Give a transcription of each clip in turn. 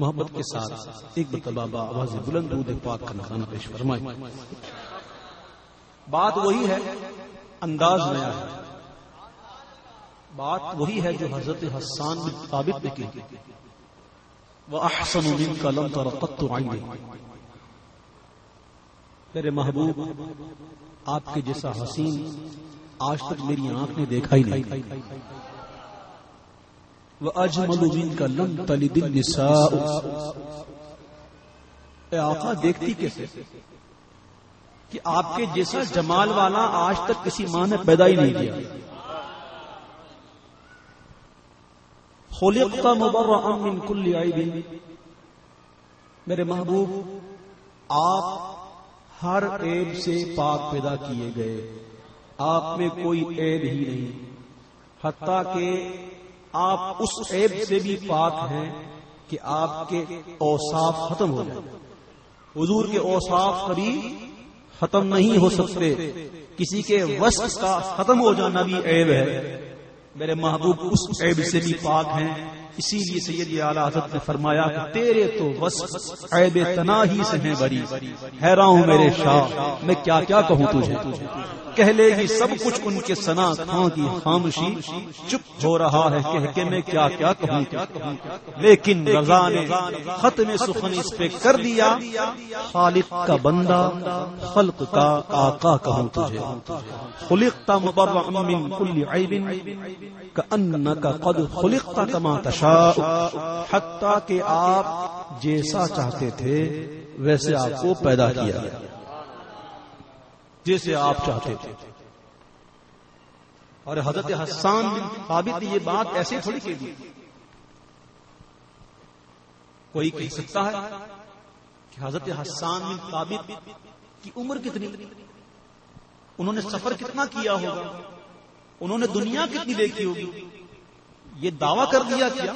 محبت کے ساتھ ایک مرتبہ آواز بلند دودھ پاک کا نخانہ پیش فرمائے بات وہی ہے، انداز نیا ہے۔ بات وہی ہے جو حضرت حسان بن ثابت نے کی۔ وہ احسن من کا لم ترقت عینی میرے محبوب، آپ کے جیسا حسین آج تک میری آنکھ نے دیکھا ہی نہیں۔ وہ اجمل من کا لم تلد النساء. اے آقا، دیکھتی کیسے؟ کہ آپ کے جیسا جمال والا آج تک کسی ماں نے پیدا ہی نہیں کیا۔ خلقت مبرعا من کل عیب۔ میرے محبوب، آپ ہر عیب سے پاک پیدا کیے گئے۔ آپ میں کوئی عیب ہی نہیں۔ حتیٰ کہ آپ اس عیب سے بھی پاک ہیں کہ آپ کے اوصاف ختم ہو جائیں۔ حضور کے اوصاف کبھی ختم نہیں ہو سکتے۔ کسی کے وسط کا ختم ہو جانا بھی عیب ہے۔ میرے محبوب اس عیب سے بھی پاک ہیں۔ اسی لیے سید اعلی حضرت نے فرمایا کہ تیرے تو وصف عیب تنا ہی سے ہیں بری۔ حیران ہوں میرے شاہ، میں کیا کیا کہوں تجھے؟ کہہ لے گی، سب کچھ ان کے سنا خاں کی خاموشی چپ ہو رہا ہے، کہہ کے میں کیا کیا کہوں لیکن رضا نے ختم سخن اس پہ کر دیا، خالق کا بندہ، خلق کا آقا کہوں تجھے، خلقتا مبرع من کل عیب کأنکا قد خلقتا کما تشاء. حتی کہ آپ جیسا چاہتے تھے، ویسے آپ کو پیدا کیا گیا۔ جیسے آپ چاہتے تھے۔ اور حضرت حسان بن ثابت یہ بات ایسے تھوڑی کہ دی۔ کوئی کہہ سکتا ہے کہ حضرت حسان بن ثابت کی عمر کتنی؟ انہوں نے سفر کتنا کیا ہوگا؟ انہوں نے دنیا کتنی دیکھی ہوگی؟ یہ دعویٰ کر دیا کیا؟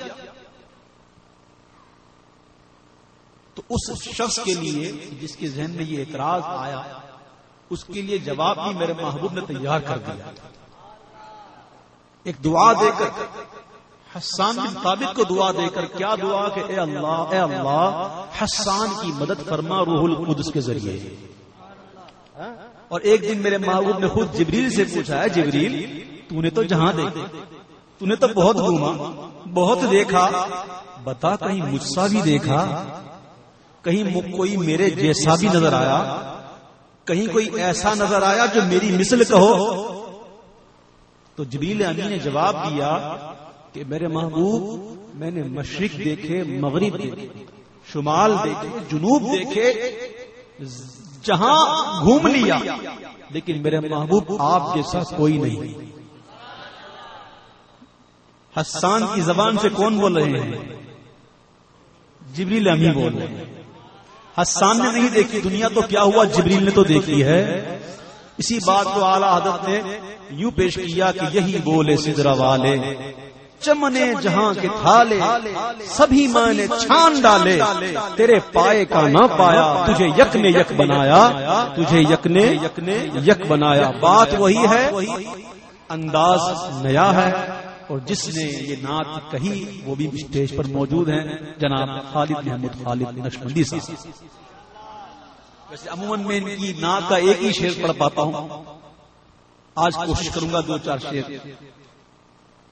تو اس شخص کے لیے جس کے ذہن میں یہ اعتراض آیا اس کے لیے جواب بھی میرے محبوب نے تیار کر دیا۔ ایک دعا دے کر، حسان بن ثابت کو دعا دے کر، کیا دعا کہ اے اللہ اے اللہ، حسان کی مدد فرما روح القدس کے ذریعے۔ اور ایک دن میرے محبوب نے خود جبریل سے پوچھا ہے جبریل، تو نے تو جہاں دیکھا، تو نے تو بہت گھوما، بہت دیکھا، بتا کہیں مجھ سا بھی دیکھا، کہیں کوئی میرے جیسا بھی نظر آیا۔ کہیں کوئی ایسا نظر آیا جو میری مثل کہو؟ تو جبیل امی نے جواب دیا کہ میرے محبوب میں نے مشرق دیکھے مغرب دیکھے شمال دیکھے جنوب دیکھے جہاں گھوم لیا لیکن میرے محبوب آپ جیسا کوئی نہیں۔ حسان کی زبان سے کون بول رہے ہیں؟ جبریل امی بول رہے ہیں۔ حسان نے نہیں دیکھی، دنیا تو کیا ہوا؟ جبریل نے تو دیکھی ہے۔ اسی بات کو اعلی حضرت نے یوں پیش کیا کہ یہی بولے سدرا والے، چمنے جہاں کے تھالے سبھی ماں نے چھان ڈالے، تیرے پائے کا نہ پایا، تجھے یک نے یک بنایا، تجھے یک نے یک بنایا۔ بات وہی ہے، انداز نیا ہے۔ اور جس نے یہ نعت کہی وہ بھی اسٹیج پر موجود ہیں، جناب خالد محمد خالد نشمندی صاحب۔ ویسے عموماً میں ان کی نعت کا ایک ہی شعر پڑھ پاتا ہوں۔ آج کوشش کروں گا دو چار شعر۔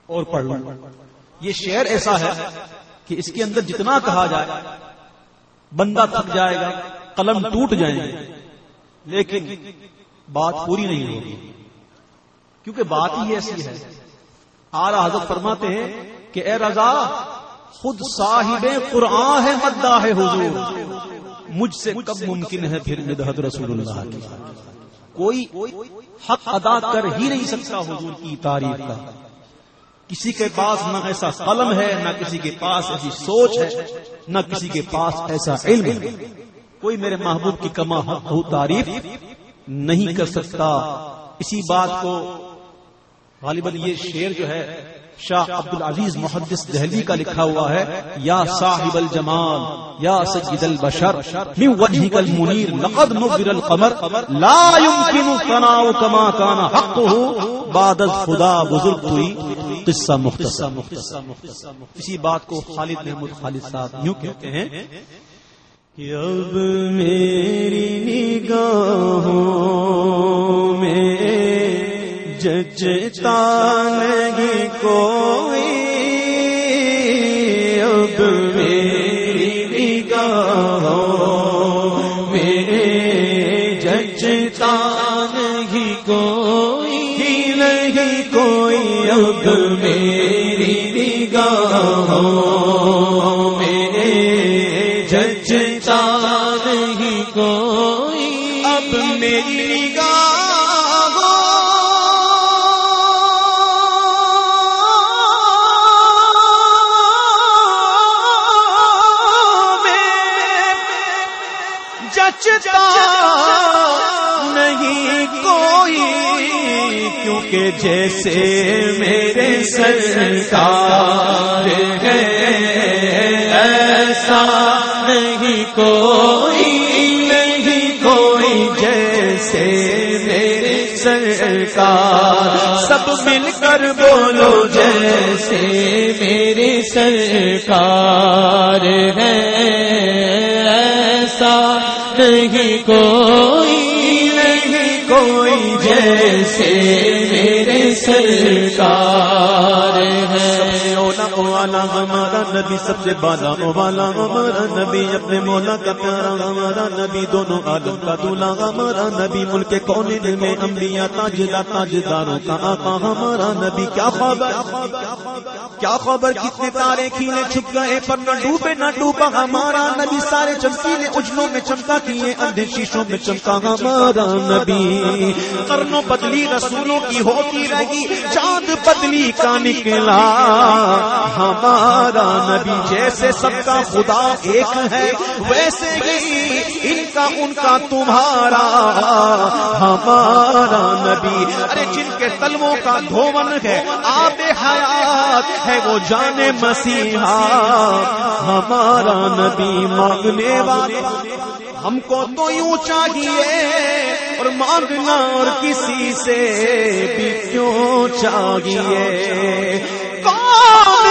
اور پڑھ لوں۔ یہ شعر ایسا ہے کہ اس کے اندر جتنا کہا جائے، بندہ تھک جائے گا، قلم ٹوٹ جائیں گے لیکن بات پوری نہیں ہوگی۔ کیونکہ بات ہی ایسی ہے آلہ حضرت فرماتے ہیں کہ اے رضا، خود صاحب قرآن ہے مدہ ہے حضور۔ مجھ سے کب ممکن ہے پھر مدحت رسول اللہ کی؟ کوئی حق ادا کر ہی نہیں سکتا حضور کی تعریف کا۔ کسی کے پاس نہ ایسا قلم ہے، نہ کسی کے پاس ایسی سوچ ہے، نہ کسی کے پاس ایسا علم ہے۔ کوئی میرے محبوب کی کما حق تعریف نہیں کر سکتا۔ اسی بات کو غالباً یہ شعر جو ہے شاہ عبد العزیز محدث دہلی کا لکھا ہوا ہے، یا صاحب الجمال، یا سید البشر، من وجهك المنیر لقد نور القمر، لا يمكن ثناء كما كان حقه بعد خدا بزرگ ہوئی قصہ مختصر۔ اسی بات کو خالد محمود خالد صاحب یوں کہتے ہیں، کہ اب میری نگاہوں میں ججتا نہیں کوئی، اب میری نگاہوں میں ججتا نہیں کوئی نہیں کوئی، اب میری نگاہ نگاہوں جیسے میرے سرکار ہے، ایسا نہیں کوئی نہیں کوئی جیسے میرے سرکار۔ سب مل کر بولو، جیسے میرے سرکار ہے۔ نہیں کوئی نہیں کوئی جیسے میرے سرکار ہے۔ والا ہمارا نبی سب سے بالا والا ہمارا نبی اپنے مولا کا پیارا، ہمارا نبی دونوں عالم کا دولا ہمارا نبی ملک کون میں انبیاء تاجلا تاج داروں کا آقا، ہمارا نبی کیا خبر؟ کیا خبر؟ کتنے تارے کھیلے چھپ گئے، پر نہ ڈوبے، نہ ڈوبا، ہمارا نبی سارے چمکیلے اجلوں میں چمکا کیے، اندھے شیشوں میں چمکا ہمارا نبی۔ کرنوں بدلی، رسولوں کی ہوتی رہی، چاند بدلی کا نکلا۔ ہمارا نبی جیسے سب کا خدا ایک ہے، ویسے ہی ان کا ان کا تمہارا ہمارا نبی۔ ارے، جن کے تلووں کا دھومن ہے، آب حیات ہے، وہ جانے مسیحا۔ ہمارا نبی مانگنے والے ہم کو تو یوں چاہیے اور مانگنا اور کسی سے بھی کیوں چاہیے؟ کون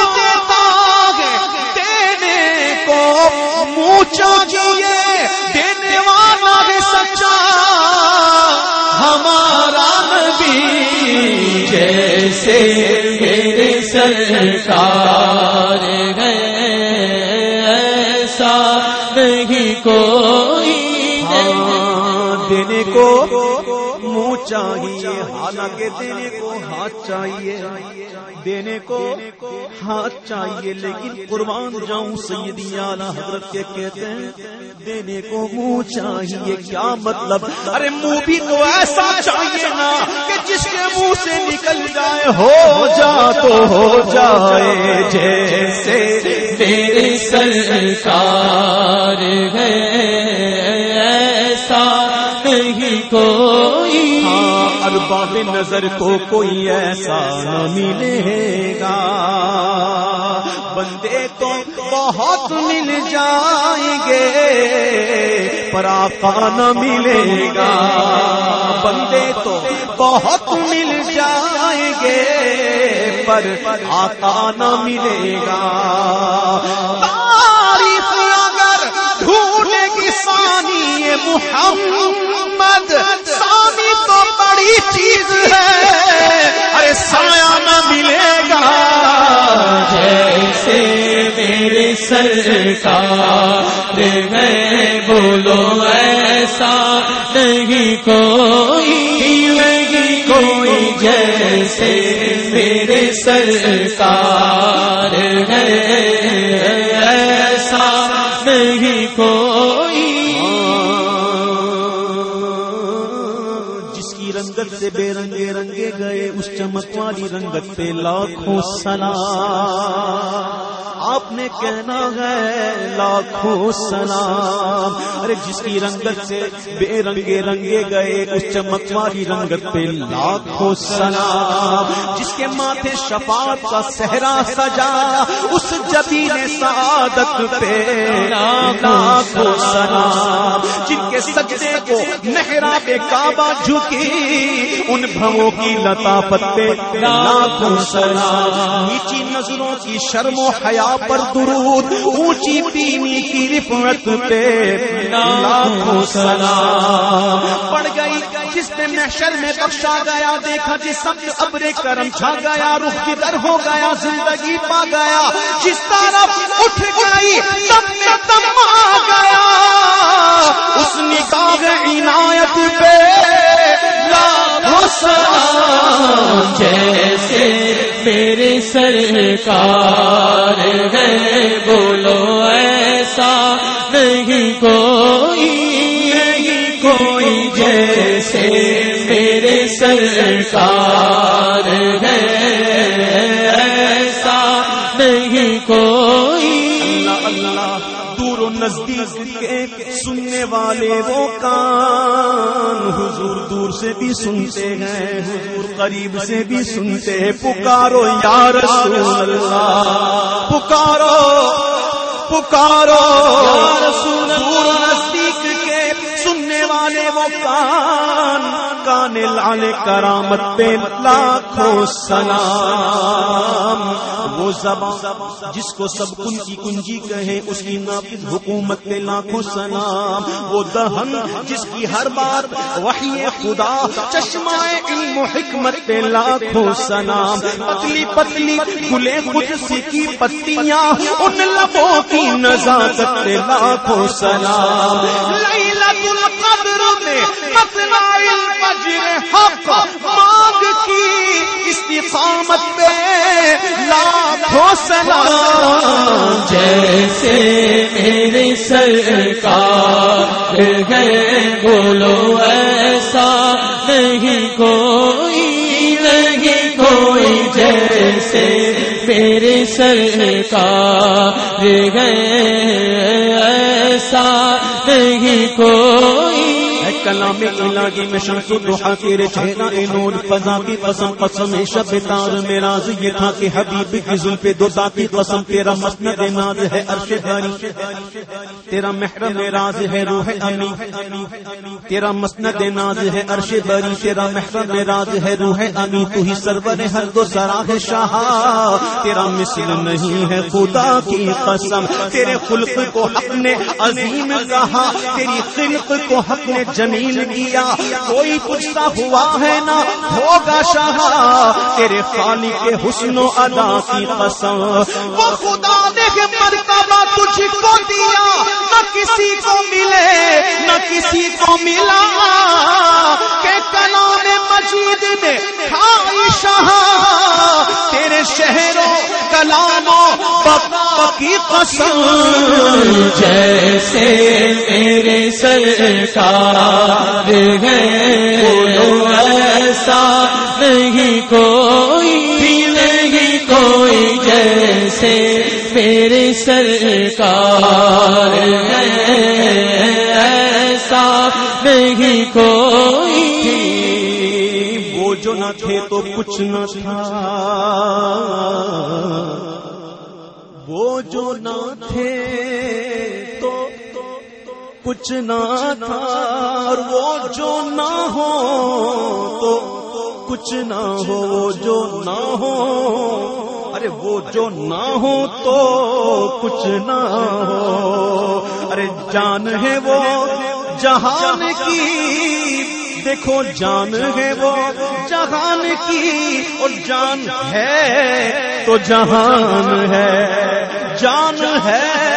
منہ چاہیے دینے والا ہے سچا۔ ہمارا نبی جیسے میرے سرکار ہے ایسا نہیں کوئی۔ ہاں، دینے کو منہ چاہیے۔ حالانکہ دینے کو ہاتھ چاہیے، دینے کو ہاتھ چاہیے، لیکن قربان جاؤں سیدی اعلی حضرت کے کہتے ہیں، دینے کو منہ چاہیے، کیا مطلب؟ ارے منہ بھی تو ایسا چاہیے نا کہ جس کے منہ سے نکل جائے، ہو جا تو ہو جائے، جیسے میرے سرکار ہے، ایسا نہیں کوئی ارباب نظر کو کوئی ایسا نہ ملے گا۔ بندے تو بہت مل جائیں گے، پر آقا نہ ملے گا۔ بندے تو بہت مل جائیں گے، پر آقا نہ ملے گا۔ تعریف اگر ڈھونڈے گی محمد بڑی چیز ہے۔ ارے سایہ نہ ملے گا۔ جیسے میرے سرکار میں بولو ایسا نہیں، کوئی نہیں، کوئی جیسے میرے سرکار ہے۔ رنگت سے بے رنگے رنگے گئے اس چمک والی رنگت پہ لاکھوں سلام۔ آپ نے کہنا ہے، لاکھوں سلام۔ ارے جس کی رنگت سے بے رنگے رنگے گئے، اس چمک والی رنگت پہ لاکھوں سلام۔ جس کے ماتھے شفاعت کا صحرا سجا، اس جبی نے سعادت پہ لاکھوں سلام۔ جن کے سجدے کو نہرا بے کعبہ جھکی، ان بھووں کی لتا پتے لاکھوں سلام۔ نیچی نظروں کی شرم و حیا پر درود، اونچی پینی کی رفعت پہ لاکھوں سلام۔ پڑ گئی، جس نے محشر میں بخشا گیا، دیکھا جس سب ابر کرم چھا گیا رخ کدھر ہو گیا، زندگی پا گیا۔ جس طرف اٹھ گئی، تب میں تم آ گیا۔ اس نکاح عنایت پہ لاکھوں سلام۔ جیسے میرے سرکار ہے، بولو ایسا نہیں، کوئی نہیں، کوئی جیسے میرے سرکار ہے۔ ایسا نہیں، کوئی اللہ اللہ۔ دور و نزدیک کے سننے والے وہ کان حضور دور سے بھی سنتے ہیں، حضور قریب سے بھی سنتے ہیں۔ پکارو یا رسول اللہ، پکارو پکارو۔ رسول دور و نزدیک کے سننے والے وہ کان کان لال کرامت پہ لاکھوں سلام۔ وہ زبان جس کو سب کن کی کنجی کہے، اس کی نافذ حکومت پہ لاکھوں سلام۔ وہ دہن جس کی ہر بار وحی خدا چشمہ علم و حکمت پہ لاکھوں سلام۔ پتلی پتلی کھلے قدس کی پتیاں، ان لبوں کی نزاکت پہ لاکھوں سلام۔ القدر میں مطلع الفجر حق مانگ کی استقامت پہ لاکھوں سلام۔ جیسے میرے سرکار ہے، بولو ایسا نہیں، کوئی نہیں، کوئی جیسے میرے سرکار ہے۔ کلام الہی میں شمس و دحا تیرے چہرہ نور، فضا کی قسم قسم شب تار، میں راز یہ تھا کہ حبیب کی ظلف دو ذاتی قسم، تیرا مسند ناز ہے عرش داری، تیرا محرم راز ہے روح امی، تیرا مسند ناز ہے عرش بری، تیرا محرم راز ہے روح امی، تو ہی سرور ہر دو سراہ شاہ، تیرا مثل نہیں ہے خدا کی قسم، تیرے خلق کو حق نے عظیم کہا، تیری خلق کو حق نے جن جمیل کیا؟ کوئی سا ہوا ہے نہ ہوگا شاہ تیرے خالی کے حسن و ادا کی قسم۔ وہ خدا نے تجھ کو دیا، نہ کسی کو ملے، نہ کسی کو ملا کہ کلام مجید نے کھائی شاہ۔ تیرے شہروں، کلاموں بقا کی قسم۔ جیسے میرے سرکار ہے بولو ایسا نہیں، کوئی نہیں، کوئی جیسے میرے سرکار ہے، ایسا نہیں کوئی۔ وہ جو نہ تھے تو کچھ نہ تھا۔ وہ جو نہ تھے تو کچھ نہ تھا۔ اور وہ جو نہ ہو تو کچھ نہ ہو۔ وہ جو نہ ہو، ارے وہ جو نہ ہو تو کچھ نہ ہو۔ ارے جان ہے وہ جہان کی۔ دیکھو جان ہے وہ جہان کی۔ اور جان ہے تو جہان ہے۔ جان ہے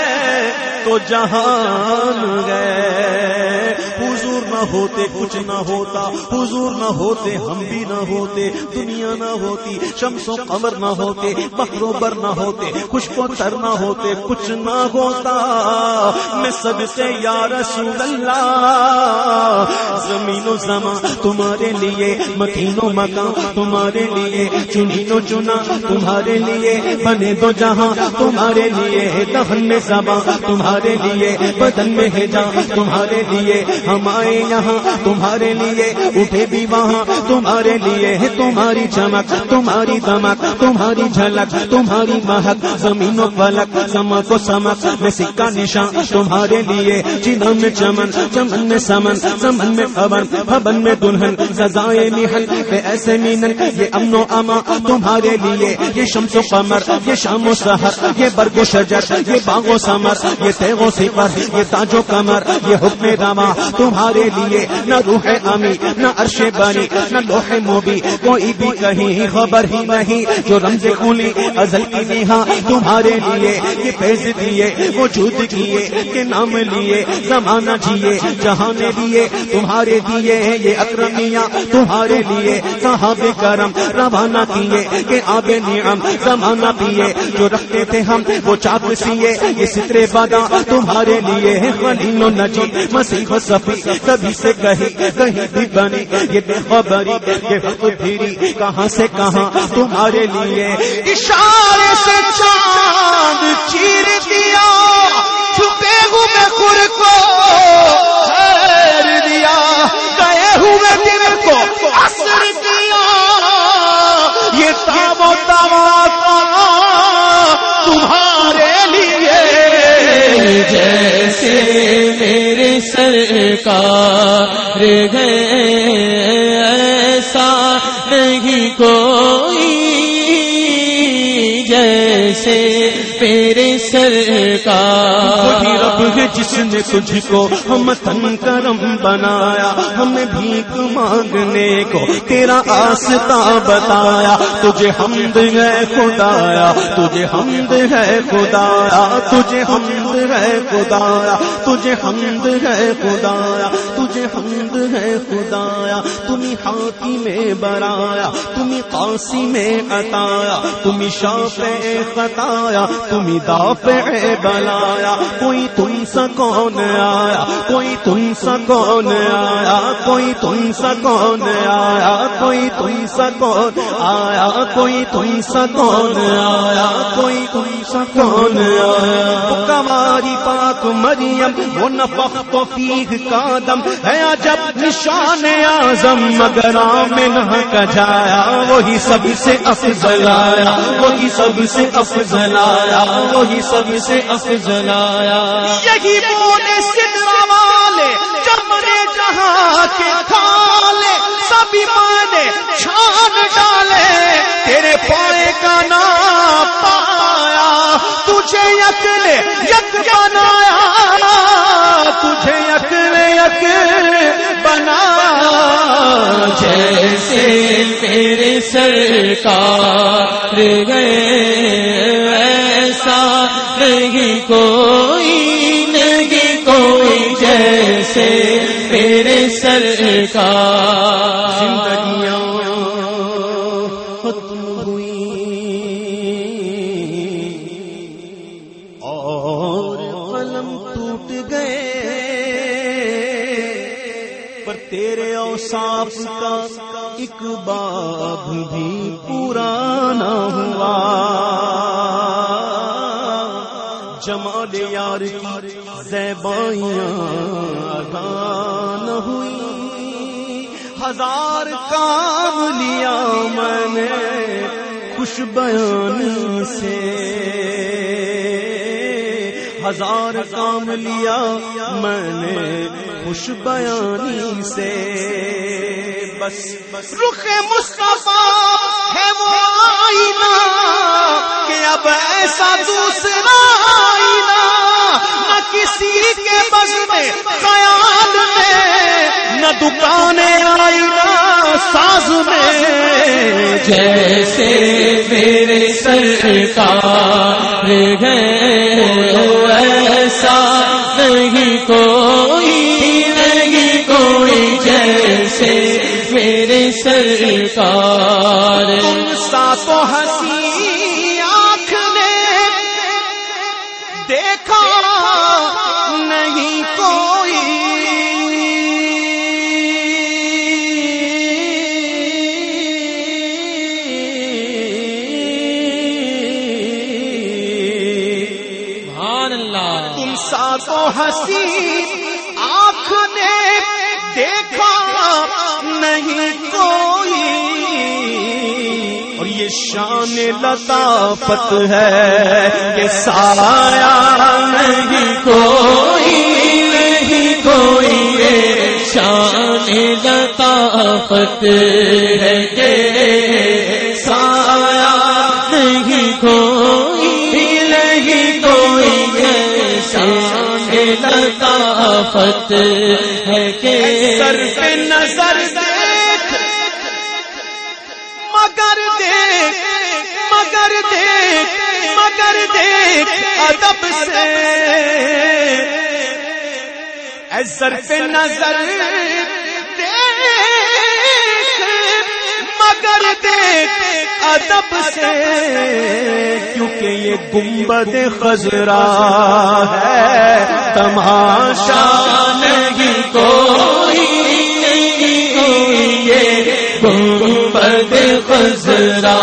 تو جہان ہے۔ حضور نہ ہوتے کچھ نہ ہوتا، حضور نہ ہوتے ہم بھی نہ ہوتے، دنیا نہ ہوتی، شمس و قمر نہ ہوتے بخر و بر نہ ہوتے، خشک و تر نہ ہوتے، کچھ نہ ہوتا۔ میں سب سے یا رسول اللہ۔ زمین و زمان تمہارے لیے، مکین و مکان تمہارے لیے چنین و چنا تمہارے لیے، بنے دو جہاں تمہارے لیے دہن میں زباں تمہارے تمہارے لیے بدن میں ہے جان، تمہارے لیے ہم آئے یہاں، تمہارے لیے اٹھے بھی وہاں، تمہارے لیے ہے تمہاری چمک، تمہاری دمک، تمہاری جھلک، تمہاری مہک، زمین و فلک سمک و سمک میں سکا نشان، تمہارے لیے چنم میں چمن چمن میں سمن سمن میں فبن فبن میں دلہن، سزائے محل ایسے مینن یہ امن و اما تمہارے لیے یہ شمس و قمر، یہ شام و سحر، یہ برگ و شجر، یہ باغ و سمر یہ تیغ و سپر یہ تاج کمر، یہ حکم رما تمہارے لیے نہ روح امی نہ عرش بانی، نہ لوح موبی، کوئی بھی کہیں خبر ہی نہیں جو رمز کھولی ازل کی نیہا تمہارے لیے، یہ فیض دیے وجود کیے کہ نام لیے، زمانہ جیے جہان لیے تمہارے دیے یہ اکرمیاں، تمہارے لیے صحاب کرم، روانہ کیے، کہ آب نعم، زمانہ پیے، جو رکھتے تھے ہم، وہ چاک سیے، یہ سترے بادا تمہارے لیے ہے خلیل و نجی مسیح و صفی کبھی سے کہیں کہیں بھی بنی یہ بے خبری یہ حق پھری کہاں سے کہاں تمہارے لیے۔ اشارے سے چاند چیر دیا، چھپے ہوں میں خور کو جیسے میرے سرکار گئے جس نے تجھ کو ہم تن کرم بنایا ہم بھیک مانگنے کو تیرا آستا بتایا۔ تجھے حمد ہے خدایا، تجھے حمد ہے خدایا، تجھے حمد ہے خدایا، تجھے حمد ہے خدایا۔ تجھے حمد ہے خدایا تمہیں ہاتھی میں برایا تمہیں قاسی میں عطایا تمہیں شاپ خطایا تمہیں داپ بلایا، کوئی تم سا کون آیا، کوئی تم سا کون آیا، کوئی تم سا کون آیا کوئی تم سا کون آیا کوئی تم سا کون آیا کوئی تم سا کون آیا کماری پاک مریم، وہ نفخ تو فیغ کا دم۔ ہے جب نشان اعظم، مگر آمن کا جایا۔ وہی سب سے افضل آیا۔ وہی سب سے افضل آیا۔ وہی سب سے افضل آیا۔ یہی بولے سدرا والے چمڑے جہاں کے کھالے۔ سبھی چھان ڈالے، تیرے پائے کا نام پایا، تجھے یک نے یک بنایا، تجھے یک نے یک بنایا جیسے میرے سرکار گئے ایسا نہیں، کوئی نہیں، کوئی جیسے میرے سرکار ایک باب بھی پورا نہ ہوا۔ جمال یار کی زیبائیاں ادا نہ ہوئی۔ ہزار کام لیا میں نے خوش بیانی سے۔ ہزار کام لیا میں نے خوش بیانی سے۔ بس۔ رخ مصطفیٰ ہے وہ آئینہ کہ اب ایسا دوسرا آئینہ نہ کسی کے بس میں خیال میں نہ دکانیں آئینہ ساز میں۔ جیسے میرے سرکار گئے لطافت ہے کہ سایہ نہیں کوئی نہیں کوئی شان لطافت۔ ادب سے اے سر پہ نظر مگر دیکھ ادب سے کیونکہ یہ گنبد خزرا ہے۔ تماشا نہیں کوئی یہ گنبد خزرا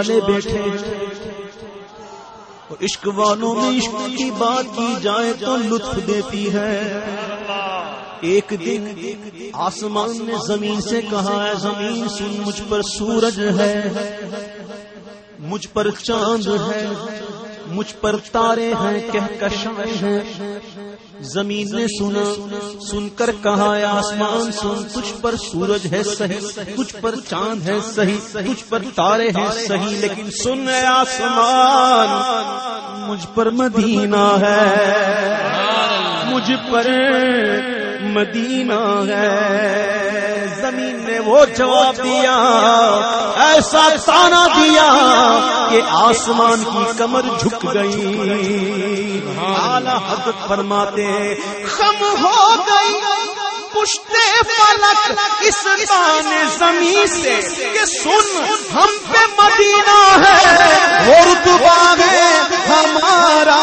والے بیٹھے۔ اور عشق والوں میں عشق کی بات کی جائے تو لطف دیتی ہے۔ ایک دن آسمان نے زمین سے کہا ہے زمین، سن، مجھ پر سورج ہے۔ مجھ پر چاند ہے۔ مجھ پر تارے ہیں کہکشاں ہیں زمین نے سنا سن کر کہا ہے آسمان سن، تجھ پر سورج ہے صحیح، تجھ پر چاند ہے صحیح، تجھ پر تارے ہیں صحیح، لیکن سن آسمان، مجھ پر مدینہ ہے۔ مجھ پر مدینہ ہے۔ وہ جواب دیا ایسا تانا دیا کہ آسمان کی کمر جھک گئی۔ اعلی حضرت فرماتے خم ہو گئی پشتے فلک اس دان زمین سے کہ سن، ہم پہ مدینہ ہے۔ رتبہ ہے ہمارا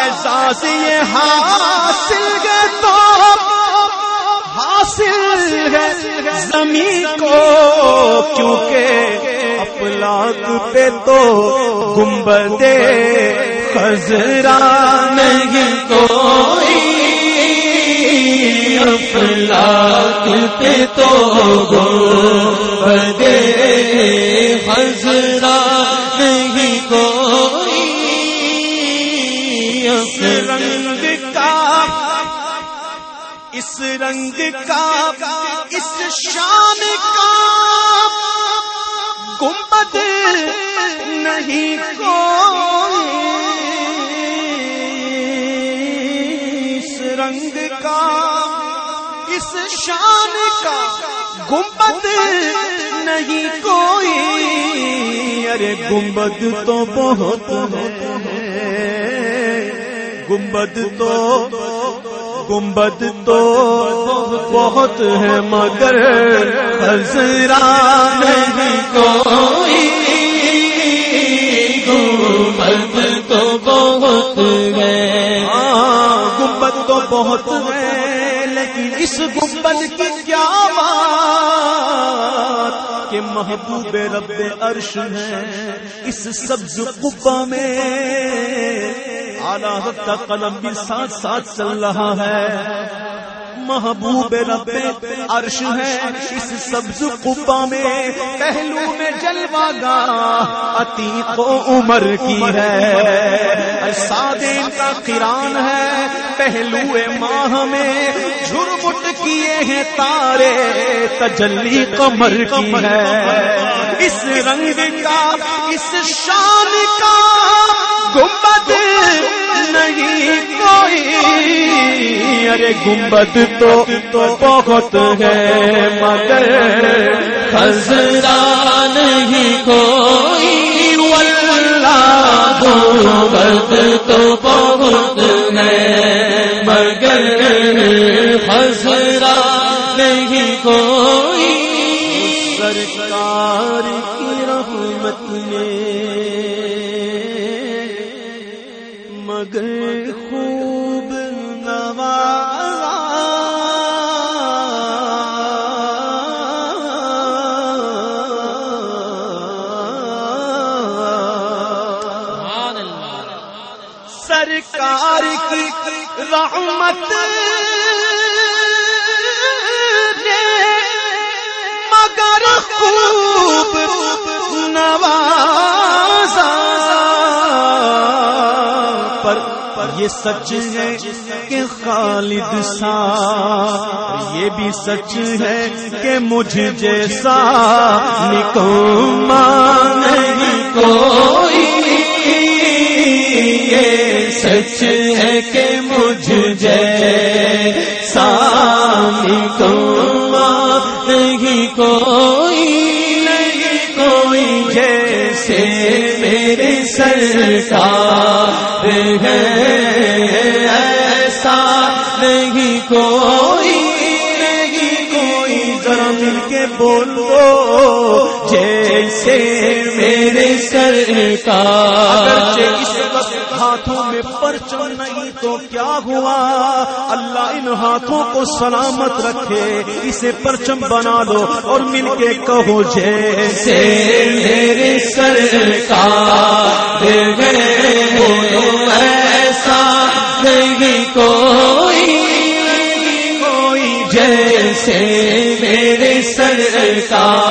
اعزاز یہ حاصل گئے تو۔ زمین کو کیونکہ افلاک پہ تو گنبد خزرا نہیں کوئی افلاک پہ تو بدے حضرا نہیں کوئی، اس رنگ کا، اس رنگ کا اس شان کا گنبد نہیں کوئی۔ اس رنگ کا، اس شان کا گنبد نہیں کوئی۔ ارے گنبد تو بہت ہے۔ گنبد تو گنبد تو بہت ہے، مگر خزرا نہیں کوئی گنبد تو بہت ہے۔ ہاں، گنبد تو بہت ہے، لیکن اس گنبد کی کیا بات؟ کہ محبوب رب عرش ہے، اس سبز قبا میں اعلیٰ کا قلم بھی ساتھ ساتھ چل رہا ہے۔ محبوب رب عرش ہے اس سبز قبا میں، پہلو میں جلوہ گا عتیق و عمر کی ہے۔ سادین کا قران ہے، پہلو ماہ میں جھرمٹ کیے ہیں تارے، تجلی قمر کی ہے۔ اس رنگ کا، اس شان کا گنبد نہیں کوئی۔ ارے گنبد تو بہت ہے، مگر خزرا نہیں کوئی۔ گنبد تو بہت ہے، مگر سرکار کی رحمت مگر خوب نوازا پر یہ سچ ہے کہ خالد سا یہ بھی سچ ہے کہ مجھ جیسا نکما نہیں، کوئی یہ سچ ہے کہ مجھ جیسا کو نہیں کوئی نہیں کوئی جیسے میرے سرکار ہے۔ جیسے میرے سرکار اس وقت ہاتھوں میں پرچم نہیں تو کیا ہوا؟ اللہ ان ہاتھوں کو سلامت رکھے اسے پرچم بنا دو اور مل کے کہو جیسے۔ سے میرے سرکار ایسا نہیں کوئی کوئی جیسے میرے سرکار